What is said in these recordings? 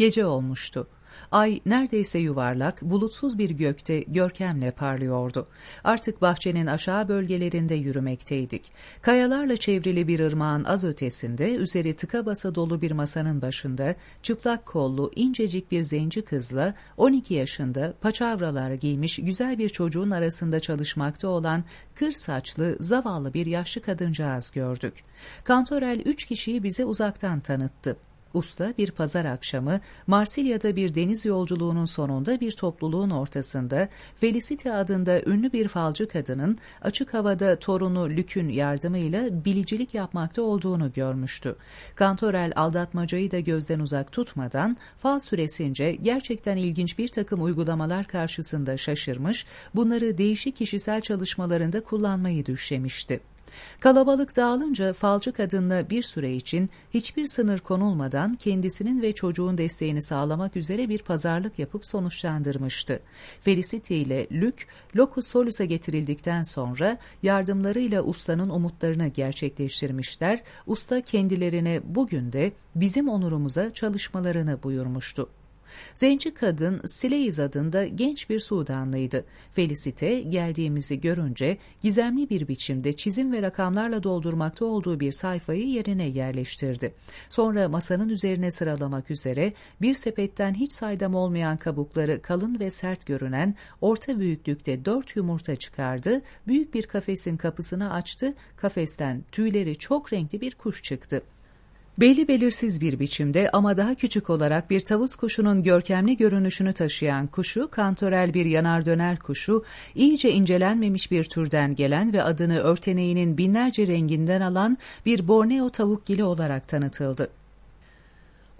Gece olmuştu. Ay neredeyse yuvarlak, bulutsuz bir gökte görkemle parlıyordu. Artık bahçenin aşağı bölgelerinde yürümekteydik. Kayalarla çevrili bir ırmağın az ötesinde, üzeri tıka basa dolu bir masanın başında, çıplak kollu, incecik bir zenci kızla 12 yaşında paçavralar giymiş güzel bir çocuğun arasında çalışmakta olan kır saçlı, zavallı bir yaşlı kadıncağız gördük. Kantorel üç kişiyi bize uzaktan tanıttı. Usta bir pazar akşamı Marsilya'da bir deniz yolculuğunun sonunda bir topluluğun ortasında Felicity adında ünlü bir falcı kadının açık havada torunu Lük'ün yardımıyla bilicilik yapmakta olduğunu görmüştü. Kantorel aldatmacayı da gözden uzak tutmadan fal süresince gerçekten ilginç bir takım uygulamalar karşısında şaşırmış, bunları değişik kişisel çalışmalarında kullanmayı düşlemişti. Kalabalık dağılınca falcı kadınla bir süre için hiçbir sınır konulmadan kendisinin ve çocuğun desteğini sağlamak üzere bir pazarlık yapıp sonuçlandırmıştı. Felicity ile Luke, Locus Solus'a getirildikten sonra yardımlarıyla ustanın umutlarını gerçekleştirmişler, usta kendilerine bugün de bizim onurumuza çalışmalarını buyurmuştu. Zenci kadın Sileiz adında genç bir Sudanlıydı. Felicite geldiğimizi görünce gizemli bir biçimde çizim ve rakamlarla doldurmakta olduğu bir sayfayı yerine yerleştirdi. Sonra masanın üzerine sıralamak üzere bir sepetten hiç saydam olmayan kabukları kalın ve sert görünen orta büyüklükte dört yumurta çıkardı, büyük bir kafesin kapısını açtı, kafesten tüyleri çok renkli bir kuş çıktı. Belli belirsiz bir biçimde ama daha küçük olarak bir tavus kuşunun görkemli görünüşünü taşıyan kuşu, kantorel bir yanar döner kuşu, iyice incelenmemiş bir türden gelen ve adını örteneğinin binlerce renginden alan bir Borneo tavukgili olarak tanıtıldı.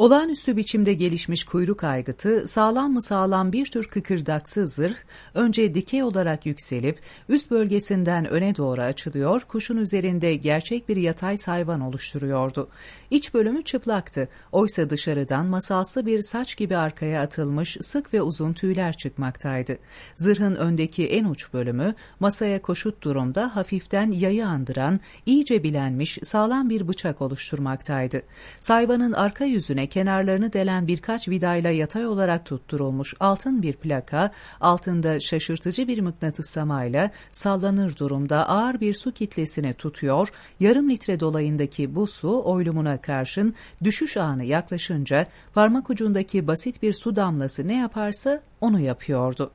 Olağanüstü biçimde gelişmiş kuyruk aygıtı, sağlam mı sağlam bir tür kıkırdaksı zırh, önce dikey olarak yükselip üst bölgesinden öne doğru açılıyor, kuşun üzerinde gerçek bir yatay sayvan oluşturuyordu. İç bölümü çıplaktı, oysa dışarıdan masalsı bir saç gibi arkaya atılmış sık ve uzun tüyler çıkmaktaydı. Zırhın öndeki en uç bölümü, masaya koşut durumda hafiften yayı andıran, iyice bilenmiş sağlam bir bıçak oluşturmaktaydı. Sayvanın arka yüzüne kenarlarını delen birkaç vidayla yatay olarak tutturulmuş altın bir plaka, altında şaşırtıcı bir mıknatıslamayla sallanır durumda ağır bir su kitlesini tutuyor, yarım litre dolayındaki bu su oylumuna karşın düşüş anı yaklaşınca parmak ucundaki basit bir su damlası ne yaparsa onu yapıyordu.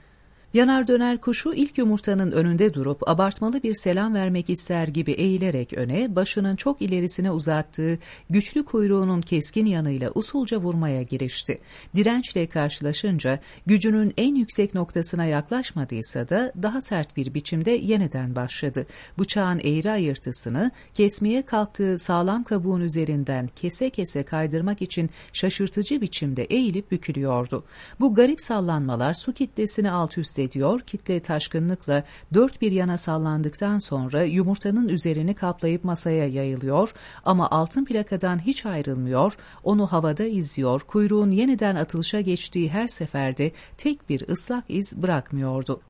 Yanar döner kuşu ilk yumurtanın önünde durup abartmalı bir selam vermek ister gibi eğilerek öne, başının çok ilerisine uzattığı güçlü kuyruğunun keskin yanıyla usulca vurmaya girişti. Dirençle karşılaşınca gücünün en yüksek noktasına yaklaşmadıysa da daha sert bir biçimde yeniden başladı. Bıçağın eğri ayırtısını kesmeye kalktığı sağlam kabuğun üzerinden kese kese kaydırmak için şaşırtıcı biçimde eğilip bükülüyordu. Bu garip sallanmalar su kitlesini alt üst ediyor, kitle taşkınlıkla dört bir yana sallandıktan sonra yumurtanın üzerini kaplayıp masaya yayılıyor. Ama altın plakadan hiç ayrılmıyor, onu havada izliyor, kuyruğun yeniden atılışa geçtiği her seferde tek bir ıslak iz bırakmıyordu.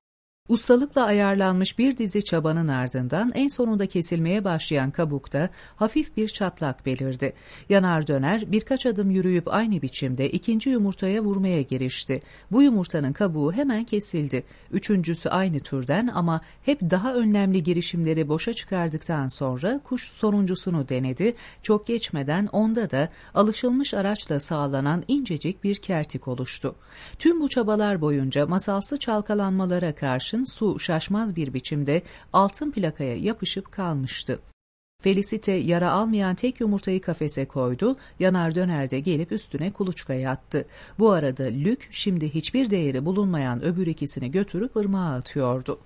Ustalıkla ayarlanmış bir dizi çabanın ardından en sonunda kesilmeye başlayan kabukta hafif bir çatlak belirdi. Yanar döner birkaç adım yürüyüp aynı biçimde ikinci yumurtaya vurmaya girişti. Bu yumurtanın kabuğu hemen kesildi. Üçüncüsü aynı türden ama hep daha önlemli girişimleri boşa çıkardıktan sonra kuş sonuncusunu denedi. Çok geçmeden onda da alışılmış araçla sağlanan incecik bir kertik oluştu. Tüm bu çabalar boyunca masalsı çalkalanmalara karşı karşın su şaşmaz bir biçimde altın plakaya yapışıp kalmıştı. Felicite yara almayan tek yumurtayı kafese koydu, yanar dönerde gelip üstüne kuluçkaya attı. Bu arada Lük şimdi hiçbir değeri bulunmayan öbür ikisini götürüp ırmağa atıyordu.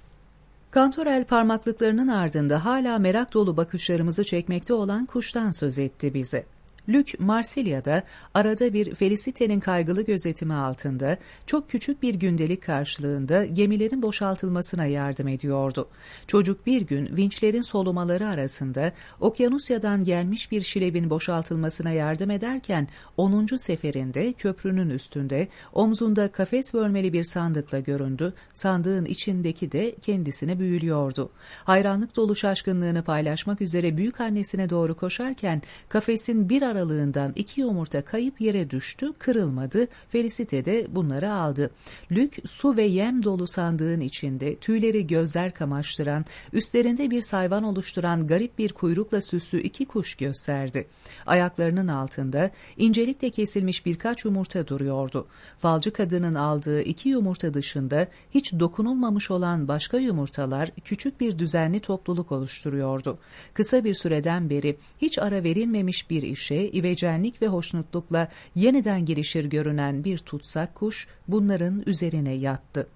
Kantorel parmaklıklarının ardında hala merak dolu bakışlarımızı çekmekte olan kuştan söz etti bize. Luc Marsilya'da arada bir Felicite'nin kaygılı gözetimi altında çok küçük bir gündelik karşılığında gemilerin boşaltılmasına yardım ediyordu. Çocuk bir gün vinçlerin solumaları arasında Okyanusya'dan gelmiş bir şilebin boşaltılmasına yardım ederken 10. seferinde köprünün üstünde omzunda kafes bölmeli bir sandıkla göründü. Sandığın içindeki de kendisine büyülüyordu. Hayranlık dolu şaşkınlığını paylaşmak üzere büyük annesine doğru koşarken kafesin bir ara aralığından iki yumurta kayıp yere düştü, kırılmadı. Felicite de bunları aldı. Luke su ve yem dolu sandığın içinde tüyleri gözler kamaştıran, üstlerinde bir sayvan oluşturan garip bir kuyrukla süslü iki kuş gösterdi. Ayaklarının altında incelikle kesilmiş birkaç yumurta duruyordu. Falcı kadının aldığı iki yumurta dışında hiç dokunulmamış olan başka yumurtalar küçük bir düzenli topluluk oluşturuyordu. Kısa bir süreden beri hiç ara verilmemiş bir işe ivecenlik ve hoşnutlukla yeniden girişir görünen bir tutsak kuş bunların üzerine yattı.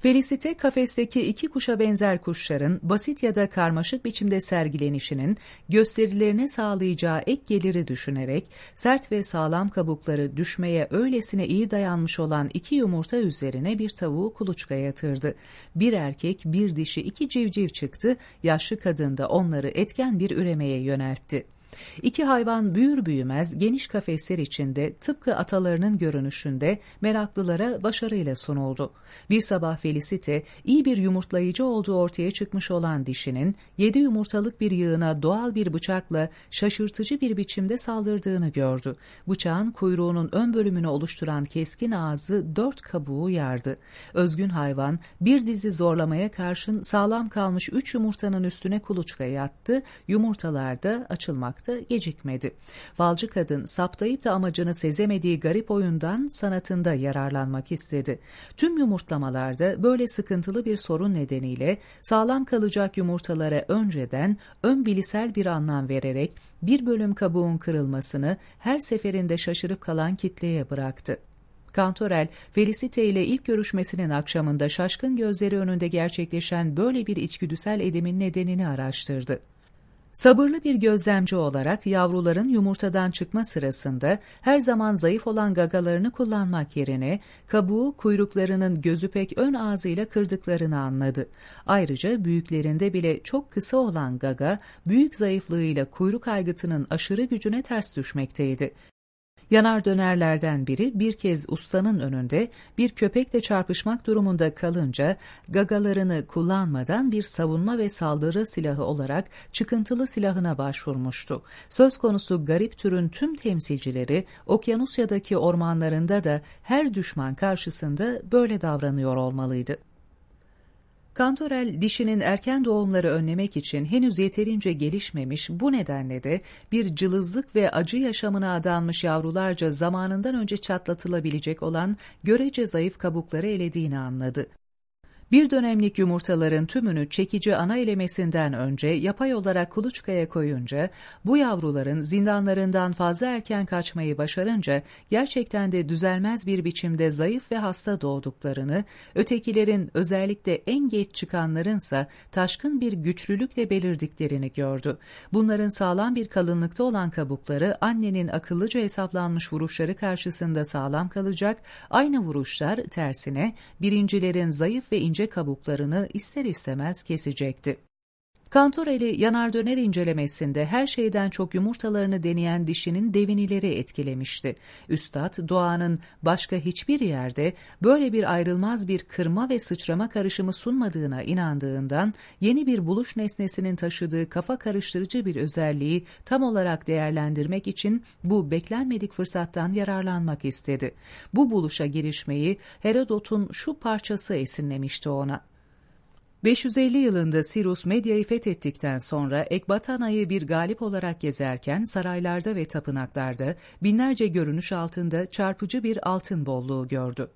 Felicite kafesteki iki kuşa benzer kuşların basit ya da karmaşık biçimde sergilenişinin gösterilerine sağlayacağı ek geliri düşünerek sert ve sağlam kabukları düşmeye öylesine iyi dayanmış olan iki yumurta üzerine bir tavuğu kuluçka yatırdı. Bir erkek bir dişi iki civciv çıktı yaşlı kadın da onları etken bir üremeye yöneltti. İki hayvan büyür büyümez geniş kafesler içinde tıpkı atalarının görünüşünde meraklılara başarıyla sunuldu. Bir sabah Felicite iyi bir yumurtlayıcı olduğu ortaya çıkmış olan dişinin yedi yumurtalık bir yığına doğal bir bıçakla şaşırtıcı bir biçimde saldırdığını gördü. Bıçağın kuyruğunun ön bölümünü oluşturan keskin ağzı dört kabuğu yardı. Özgün hayvan bir dizi zorlamaya karşın sağlam kalmış üç yumurtanın üstüne kuluçka yattı, yumurtalar da açılmakta gecikmedi. Falcı kadın saptayıp da amacını sezemediği garip oyundan sanatında yararlanmak istedi. Tüm yumurtlamalarda böyle sıkıntılı bir sorun nedeniyle sağlam kalacak yumurtalara önceden ön bilisel bir anlam vererek bir bölüm kabuğun kırılmasını her seferinde şaşırıp kalan kitleye bıraktı. Kantorel, Felicite ile ilk görüşmesinin akşamında şaşkın gözleri önünde gerçekleşen böyle bir içgüdüsel edemin nedenini araştırdı. Sabırlı bir gözlemci olarak yavruların yumurtadan çıkma sırasında her zaman zayıf olan gagalarını kullanmak yerine kabuğu kuyruklarının gözü pek ön ağzıyla kırdıklarını anladı. Ayrıca büyüklerinde bile çok kısa olan gaga büyük zayıflığıyla kuyruk aygıtının aşırı gücüne ters düşmekteydi. Yanar dönerlerden biri bir kez ustanın önünde bir köpekle çarpışmak durumunda kalınca gagalarını kullanmadan bir savunma ve saldırı silahı olarak çıkıntılı silahına başvurmuştu. Söz konusu garip türün tüm temsilcileri Okyanusya'daki ormanlarında da her düşman karşısında böyle davranıyor olmalıydı. Kantorel dişinin erken doğumları önlemek için henüz yeterince gelişmemiş bu nedenle de bir cılızlık ve acı yaşamına adanmış yavrularca zamanından önce çatlatılabilecek olan görece zayıf kabukları elediğini anladı. Bir dönemlik yumurtaların tümünü çekici ana elemesinden önce yapay olarak kuluçkaya koyunca, bu yavruların zindanlarından fazla erken kaçmayı başarınca gerçekten de düzelmez bir biçimde zayıf ve hasta doğduklarını, ötekilerin özellikle en geç çıkanlarınsa taşkın bir güçlülükle belirdiklerini gördü. Bunların sağlam bir kalınlıkta olan kabukları annenin akıllıca hesaplanmış vuruşları karşısında sağlam kalacak, aynı vuruşlar tersine birincilerin zayıf ve ince ince kabuklarını ister istemez kesecekti. Kantoreli yanar döner incelemesinde her şeyden çok yumurtalarını deneyen dişinin devinileri etkilemişti. Üstad doğanın başka hiçbir yerde böyle bir ayrılmaz bir kırma ve sıçrama karışımı sunmadığına inandığından yeni bir buluş nesnesinin taşıdığı kafa karıştırıcı bir özelliği tam olarak değerlendirmek için bu beklenmedik fırsattan yararlanmak istedi. Bu buluşa girişmeyi Herodot'un şu parçası esinlemişti ona. 550 yılında Sirus Medya'yı fethettikten sonra Ekbatana'yı bir galip olarak gezerken saraylarda ve tapınaklarda binlerce görünüş altında çarpıcı bir altın bolluğu gördü.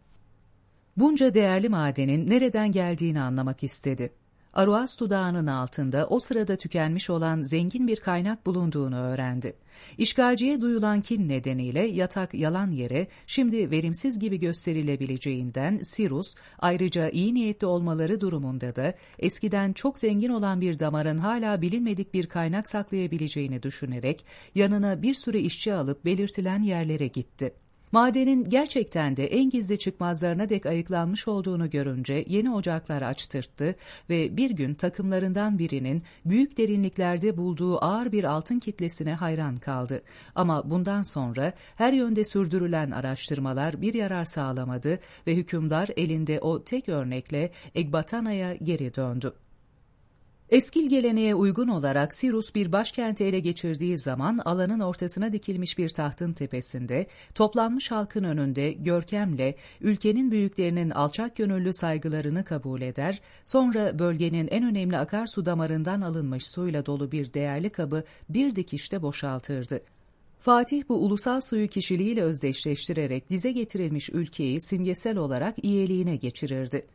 Bunca değerli madenin nereden geldiğini anlamak istedi. Aruastu Dağı'nın altında o sırada tükenmiş olan zengin bir kaynak bulunduğunu öğrendi. İşgalciye duyulan kin nedeniyle yatak yalan yere şimdi verimsiz gibi gösterilebileceğinden Sirus ayrıca iyi niyetli olmaları durumunda da eskiden çok zengin olan bir damarın hala bilinmedik bir kaynak saklayabileceğini düşünerek yanına bir sürü işçi alıp belirtilen yerlere gitti. Madenin gerçekten de en gizli çıkmazlarına dek ayıklanmış olduğunu görünce yeni ocaklar açtırttı ve bir gün takımlarından birinin büyük derinliklerde bulduğu ağır bir altın kitlesine hayran kaldı. Ama bundan sonra her yönde sürdürülen araştırmalar bir yarar sağlamadı ve hükümdar elinde o tek örnekle Ekbatana'ya geri döndü. Eskil geleneğe uygun olarak Sirus bir başkenti ele geçirdiği zaman alanın ortasına dikilmiş bir tahtın tepesinde, toplanmış halkın önünde görkemle ülkenin büyüklerinin alçak gönüllü saygılarını kabul eder, sonra bölgenin en önemli akarsu damarından alınmış suyla dolu bir değerli kabı bir dikişte boşaltırdı. Fatih bu ulusal suyu kişiliğiyle özdeşleştirerek dize getirilmiş ülkeyi simgesel olarak iyiliğine geçirirdi.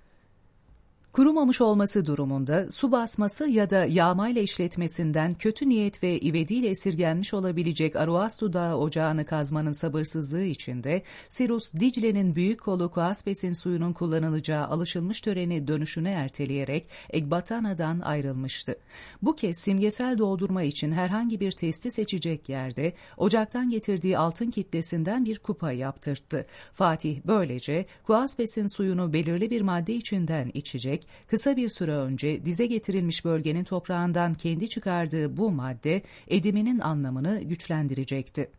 Kurumamış olması durumunda su basması ya da yağmayla işletmesinden kötü niyet ve ivediyle esirgenmiş olabilecek Aruastu Dağı ocağını kazmanın sabırsızlığı içinde Sirus, Dicle'nin büyük kolu Kuaspes'in suyunun kullanılacağı alışılmış töreni dönüşüne erteleyerek Ekbatana'dan ayrılmıştı. Bu kez simgesel doldurma için herhangi bir testi seçecek yerde ocaktan getirdiği altın kitlesinden bir kupa yaptırttı. Fatih böylece Kuaspes'in suyunu belirli bir madde içinden içecek, kısa bir süre önce dize getirilmiş bölgenin toprağından kendi çıkardığı bu madde ediminin anlamını güçlendirecekti.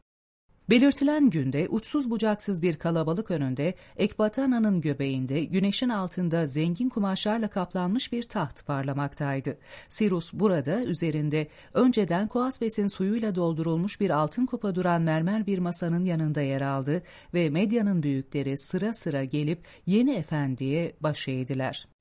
Belirtilen günde uçsuz bucaksız bir kalabalık önünde Ekbatana'nın göbeğinde güneşin altında zengin kumaşlarla kaplanmış bir taht parlamaktaydı. Sirus burada üzerinde önceden Koasves'in suyuyla doldurulmuş bir altın kupa duran mermer bir masanın yanında yer aldı ve medyanın büyükleri sıra sıra gelip yeni efendiye baş eğdiler.